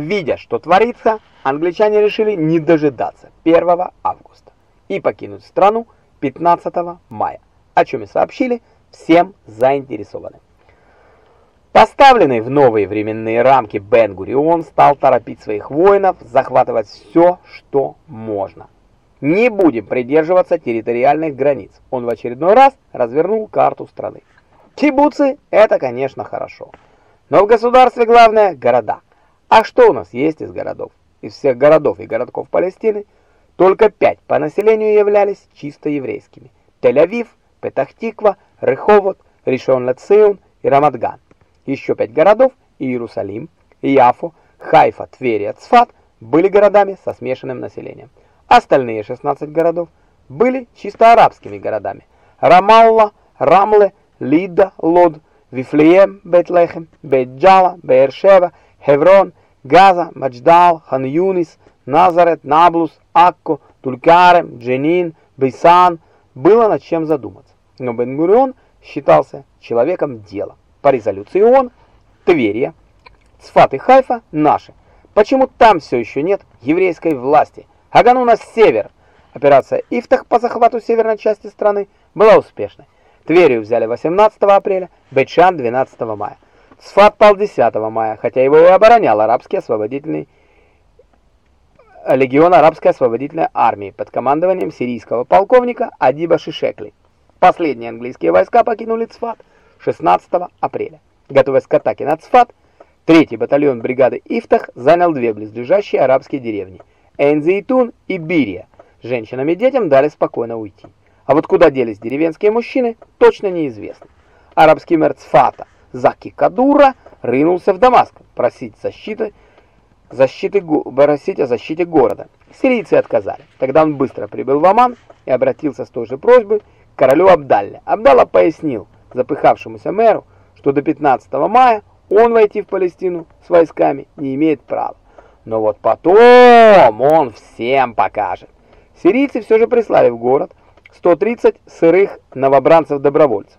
видя, что творится, англичане решили не дожидаться 1 августа и покинуть страну 15 мая, о чем и сообщили всем заинтересованным. Поставленный в новые временные рамки Бен-Гурион стал торопить своих воинов захватывать все, что можно. Не будем придерживаться территориальных границ. Он в очередной раз развернул карту страны. Кибуцы – это, конечно, хорошо. Но в государстве главное – города. А что у нас есть из городов? Из всех городов и городков Палестины только пять по населению являлись чисто еврейскими. Тель-Авив, Петахтиква, Реховод, Ришон-Лецеун и Рамадган. Еще пять городов – Иерусалим, Яфо, Хайфа, Тверь и Цфат – были городами со смешанным населением. Остальные 16 городов были чисто арабскими городами. Рамалла, Рамле, Лида, Лод, Вифлеем, Бетлехем, Бейджала, Беершева, Хеврон, Газа, Мадждал, Хан-Юнис, Назарет, Наблус, Акко, Тулькарем, Дженин, Бейсан – было над чем задуматься. Но Бен-Гурион считался человеком дела. По резолюции ООН Тверия, Цфат и Хайфа наши. Почему там все еще нет еврейской власти? Агану на север. Операция Ифтах по захвату северной части страны была успешной. Тверию взяли 18 апреля, Бетшан 12 мая. Сфат пал 10 мая, хотя его и оборонял арабский освободительный легион арабской освободительной армии под командованием сирийского полковника Адиба Шишекли. Последние английские войска покинули Цфат 16 апреля. Готовясь к атаке на Цфат, третий батальон бригады Ифтах занял две близлежащие арабские деревни – Энзейтун и Бирия. Женщинам и детям дали спокойно уйти. А вот куда делись деревенские мужчины, точно неизвестно. Арабский мэр Цфата Заки Кадура рынулся в Дамаск просить защиты защиты, просить о защите города. Сирийцы отказали. Тогда он быстро прибыл в Оман и обратился с той же просьбой к королю Абдалле. Абдалла пояснил запыхавшемуся мэру, что до 15 мая он войти в Палестину с войсками не имеет права. Но вот потом он всем покажет. Сирийцы все же прислали в город 130 сырых новобранцев-добровольцев.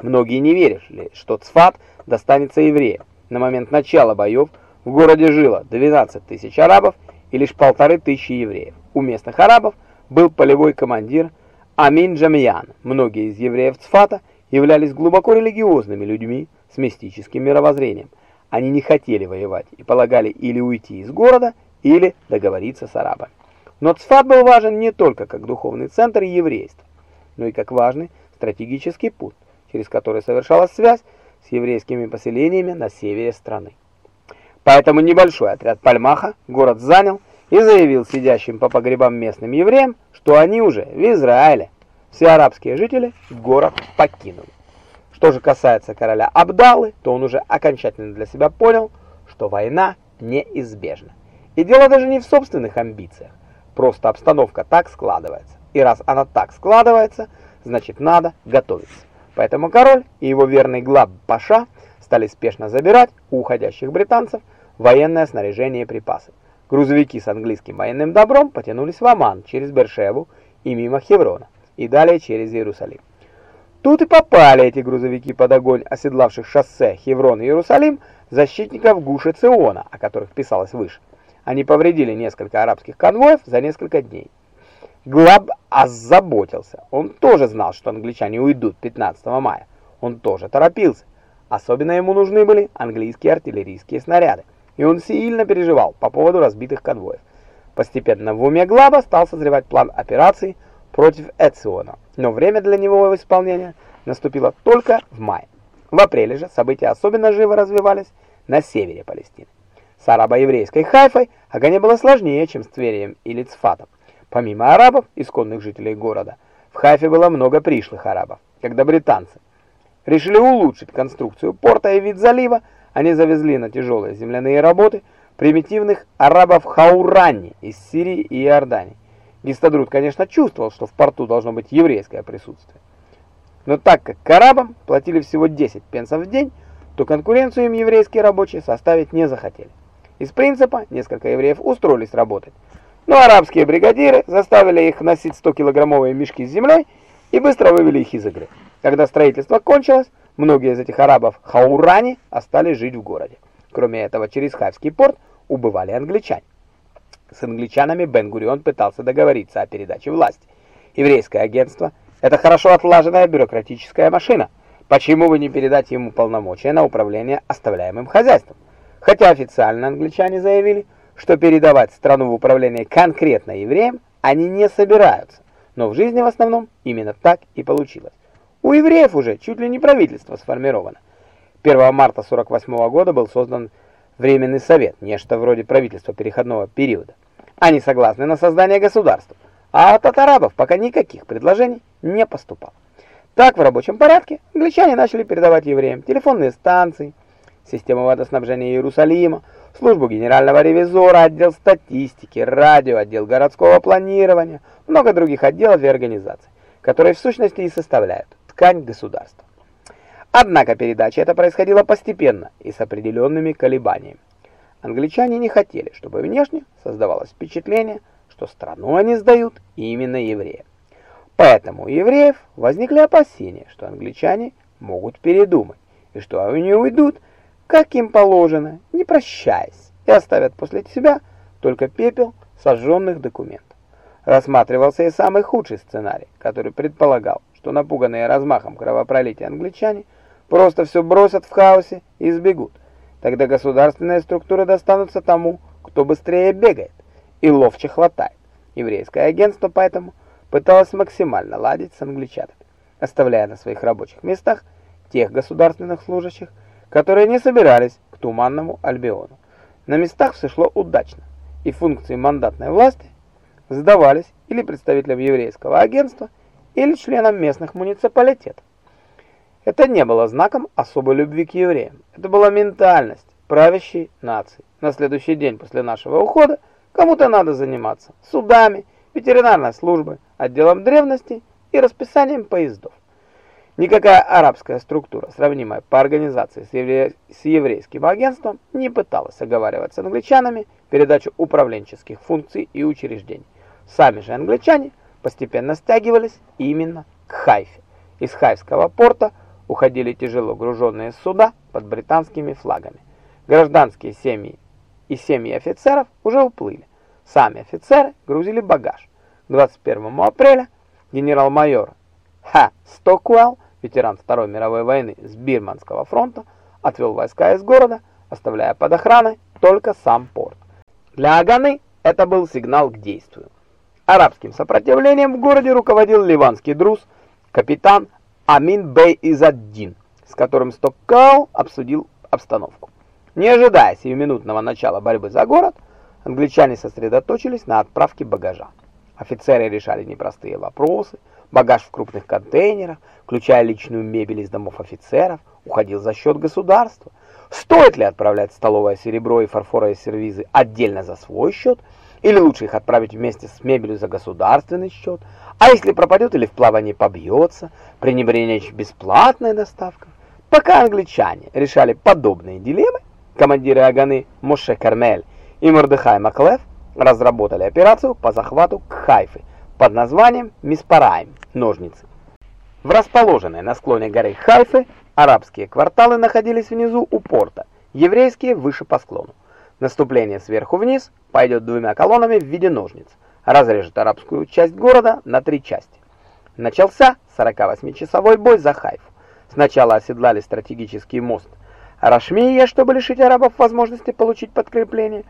Многие не верили, что Цфат достанется евреям. На момент начала боев в городе жило 12 тысяч арабов и лишь полторы тысячи евреев. У местных арабов был полевой командир Амин Джамиян. Многие из евреев Цфата являлись глубоко религиозными людьми с мистическим мировоззрением. Они не хотели воевать и полагали или уйти из города, или договориться с арабами. Но Цфат был важен не только как духовный центр еврейства, но и как важный стратегический путь, через который совершалась связь с еврейскими поселениями на севере страны. Поэтому небольшой отряд Пальмаха город занял и заявил сидящим по погребам местным евреям, что они уже в Израиле. Все арабские жители город покинули. Что же касается короля Абдалы, то он уже окончательно для себя понял, что война неизбежна. И дело даже не в собственных амбициях, просто обстановка так складывается. И раз она так складывается, значит надо готовиться. Поэтому король и его верный глав Паша стали спешно забирать у уходящих британцев военное снаряжение и припасы. Грузовики с английским военным добром потянулись в Оман через Бершеву и мимо Хеврона, и далее через Иерусалим. Тут и попали эти грузовики под огонь оседлавших шоссе Хеврон и Иерусалим защитников Гуши Циона, о которых писалось выше. Они повредили несколько арабских конвоев за несколько дней. Глаб озаботился. Он тоже знал, что англичане уйдут 15 мая. Он тоже торопился. Особенно ему нужны были английские артиллерийские снаряды и он сильно переживал по поводу разбитых конвоев. Постепенно в уме Глаба стал созревать план операции против Эциона, но время для него исполнения наступило только в мае. В апреле же события особенно живо развивались на севере Палестины. С арабо-еврейской Хайфой огонь было сложнее, чем с Тверием или Цфатом. Помимо арабов, исконных жителей города, в Хайфе было много пришлых арабов. Когда британцы решили улучшить конструкцию порта и вид залива, они завезли на тяжелые земляные работы примитивных арабов Хаурани из Сирии и Иордании. Гистадрут, конечно, чувствовал, что в порту должно быть еврейское присутствие. Но так как к арабам платили всего 10 пенсов в день, то конкуренцию им еврейские рабочие составить не захотели. Из принципа несколько евреев устроились работать. Но арабские бригадиры заставили их носить 100-килограммовые мешки с землей и быстро вывели их из игры. Когда строительство кончилось, Многие из этих арабов Хаурани остались жить в городе. Кроме этого, через Хайфский порт убывали англичане. С англичанами Бен-Гурион пытался договориться о передаче власти. Еврейское агентство – это хорошо отлаженная бюрократическая машина. Почему бы не передать ему полномочия на управление оставляемым хозяйством? Хотя официально англичане заявили, что передавать страну в управление конкретно евреям они не собираются. Но в жизни в основном именно так и получилось. У евреев уже чуть ли не правительство сформировано. 1 марта 48 года был создан Временный совет, нечто вроде правительства переходного периода. Они согласны на создание государства, а от арабов пока никаких предложений не поступало. Так в рабочем порядке англичане начали передавать евреям телефонные станции, систему водоснабжения Иерусалима, службу генерального ревизора, отдел статистики, радио, отдел городского планирования, много других отделов и организаций, которые в сущности и составляют ткань государства. Однако передача эта происходила постепенно и с определенными колебаниями. Англичане не хотели, чтобы внешне создавалось впечатление, что страну они сдают именно евреям. Поэтому у евреев возникли опасения, что англичане могут передумать, и что они уйдут, как им положено, не прощаясь, и оставят после себя только пепел сожженных документов. Рассматривался и самый худший сценарий, который предполагал, что напуганные размахом кровопролития англичане – просто все бросят в хаосе и сбегут. Тогда государственные структуры достанутся тому, кто быстрее бегает и ловче хватает. Еврейское агентство поэтому пыталось максимально ладить с англичанами, оставляя на своих рабочих местах тех государственных служащих, которые не собирались к Туманному Альбиону. На местах все шло удачно, и функции мандатной власти сдавались или представителям еврейского агентства, или членам местных муниципалитетов. Это не было знаком особой любви к евреям. Это была ментальность правящей нации. На следующий день после нашего ухода кому-то надо заниматься судами, ветеринарной службой, отделом древности и расписанием поездов. Никакая арабская структура, сравнимая по организации с, евре... с еврейским агентством, не пыталась оговаривать с англичанами передачу управленческих функций и учреждений. Сами же англичане постепенно стягивались именно к Хайфе. Из Хайфского порта уходили тяжело груженные суда под британскими флагами. Гражданские семьи и семьи офицеров уже уплыли. Сами офицеры грузили багаж. 21 апреля генерал-майор Х. Стокуэлл, ветеран Второй мировой войны с Бирманского фронта, отвел войска из города, оставляя под охраной только сам порт. Для Аганы это был сигнал к действию. Арабским сопротивлением в городе руководил ливанский друз, капитан Амин Бей Изаддин, с которым Стоккау обсудил обстановку. Не ожидая сиюминутного начала борьбы за город, англичане сосредоточились на отправке багажа. Офицеры решали непростые вопросы, багаж в крупных контейнерах, включая личную мебель из домов офицеров, уходил за счет государства. Стоит ли отправлять столовое серебро и фарфоровые сервизы отдельно за свой счет, или лучше их отправить вместе с мебелью за государственный счет – а если пропадет или в плавании побьется, пренебречь бесплатной доставкой? Пока англичане решали подобные дилеммы, командиры Аганы Моше Кармель и Мордыхай Маклев разработали операцию по захвату Кхайфы под названием Миспараем – ножницы. В расположенной на склоне горы Хайфы арабские кварталы находились внизу у порта, еврейские выше по склону. Наступление сверху вниз пойдет двумя колоннами в виде ножниц – разрежет арабскую часть города на три части. Начался 48-часовой бой за Хайфу. Сначала оседлали стратегический мост Рашмия, чтобы лишить арабов возможности получить подкрепление.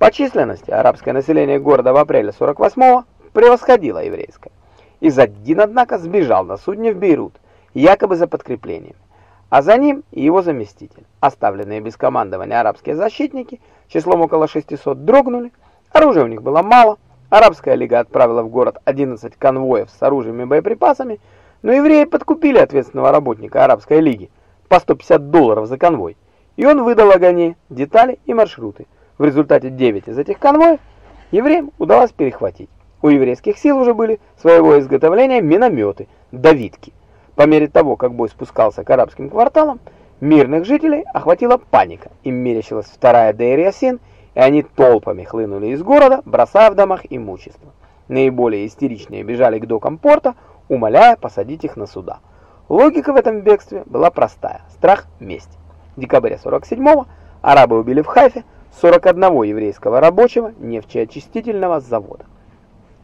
По численности арабское население города в апреле 48-го превосходило еврейское. Изаддин, однако, сбежал на судне в Бейрут, якобы за подкреплением. А за ним и его заместитель. Оставленные без командования арабские защитники, числом около 600, дрогнули, оружия у них было мало, Арабская лига отправила в город 11 конвоев с оружием и боеприпасами, но евреи подкупили ответственного работника Арабской лиги по 150 долларов за конвой, и он выдал Агане детали и маршруты. В результате 9 из этих конвоев евреям удалось перехватить. У еврейских сил уже были своего изготовления минометы, давидки. По мере того, как бой спускался к арабским кварталам, мирных жителей охватила паника. Им мерещилась вторая Дейр-Ясин и они толпами хлынули из города, бросая в домах имущество. Наиболее истеричные бежали к докам порта, умоляя посадить их на суда. Логика в этом бегстве была простая – страх мести. В декабре 47-го арабы убили в Хайфе 41 еврейского рабочего нефтеочистительного завода.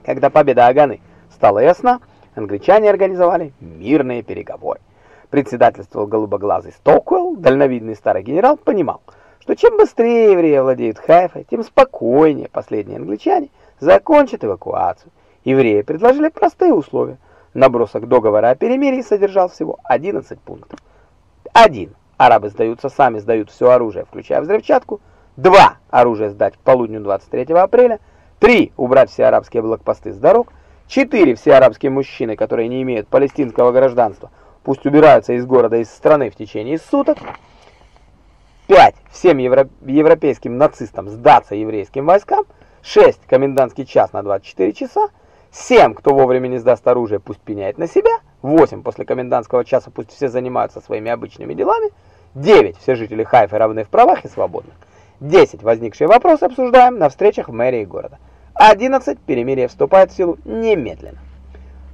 Когда победа Аганы стала ясна, англичане организовали мирные переговоры. Председательствовал голубоглазый Стоквелл, дальновидный старый генерал, понимал, что чем быстрее евреи владеют Хайфой, тем спокойнее последние англичане закончат эвакуацию. Евреи предложили простые условия. Набросок договора о перемирии содержал всего 11 пунктов. 1. Арабы сдаются сами, сдают все оружие, включая взрывчатку. 2. Оружие сдать к полудню 23 апреля. 3. Убрать все арабские блокпосты с дорог. 4. Все арабские мужчины, которые не имеют палестинского гражданства, пусть убираются из города, из страны в течение суток. 5. Всем евро европейским нацистам сдаться еврейским войскам. 6. Комендантский час на 24 часа. 7. Кто вовремя не сдаст оружие, пусть пеняет на себя. 8. После комендантского часа пусть все занимаются своими обычными делами. 9. Все жители Хайфы равны в правах и свободны. 10. Возникшие вопросы обсуждаем на встречах в мэрии города. 11. Перемирие вступает в силу немедленно.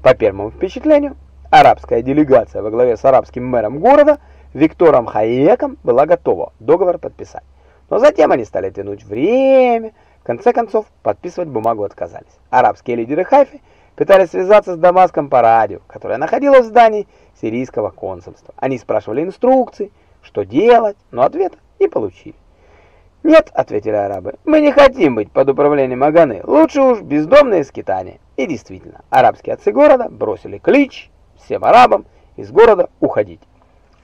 По первому впечатлению, арабская делегация во главе с арабским мэром города Виктором Хайеком была готова договор подписать. Но затем они стали тянуть время, в конце концов подписывать бумагу отказались. Арабские лидеры Хайфи пытались связаться с Дамаском по радио, которое находилось в здании сирийского консульства. Они спрашивали инструкции, что делать, но ответа не получили. «Нет», — ответили арабы, — «мы не хотим быть под управлением Аганы, лучше уж бездомные скитания». И действительно, арабские отцы города бросили клич всем арабам из города уходить.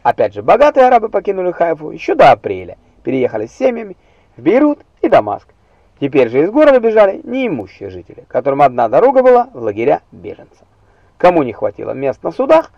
Опять же, богатые арабы покинули Хайфу еще до апреля, переехали с семьями в Бейрут и Дамаск. Теперь же из города бежали неимущие жители, которым одна дорога была в лагеря беженцев. Кому не хватило мест на судах,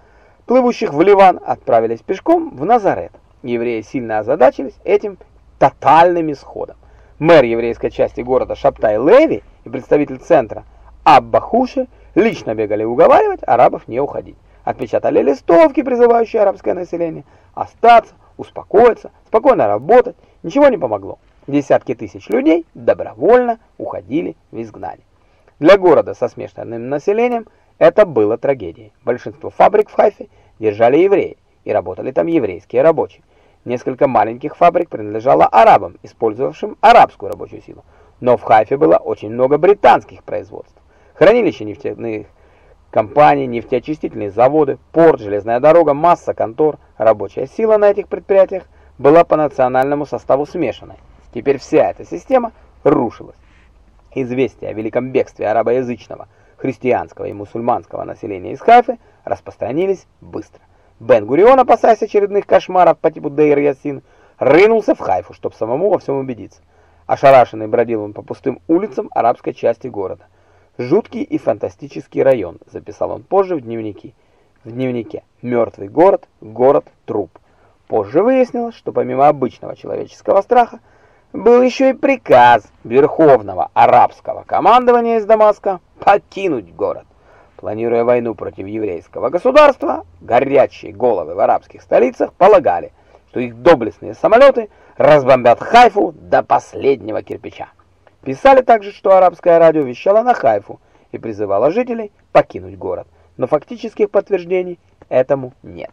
плывущих в Ливан, отправились пешком в Назарет. Евреи сильно озадачились этим тотальным исходом. Мэр еврейской части города Шаптай Леви и представитель центра Абба Хуши лично бегали уговаривать арабов не уходить. Отпечатали листовки, призывающие арабское население остаться, успокоиться, спокойно работать. Ничего не помогло. Десятки тысяч людей добровольно уходили в изгнание. Для города со смешанным населением это было трагедией. Большинство фабрик в Хайфе держали евреи, и работали там еврейские рабочие. Несколько маленьких фабрик принадлежало арабам, использовавшим арабскую рабочую силу. Но в Хайфе было очень много британских производств. Хранилища нефтяных компаний, нефтеочистительные заводы, порт, железная дорога, масса контор. Рабочая сила на этих предприятиях была по национальному составу смешанной. Теперь вся эта система рушилась. Известия о великом бегстве арабоязычного, христианского и мусульманского населения из Хайфы распространились быстро. Бен-Гурион, опасаясь очередных кошмаров по типу Дейр-Ясин, рынулся в Хайфу, чтобы самому во всем убедиться. Ошарашенный бродил он по пустым улицам арабской части города. «Жуткий и фантастический район», — записал он позже в дневнике. В дневнике «Мертвый город, город-труп». Позже выяснилось, что помимо обычного человеческого страха, был еще и приказ Верховного арабского командования из Дамаска покинуть город. Планируя войну против еврейского государства, горячие головы в арабских столицах полагали, что их доблестные самолеты разбомбят Хайфу до последнего кирпича. Писали также, что арабское радио вещало на Хайфу и призывало жителей покинуть город, но фактических подтверждений этому нет.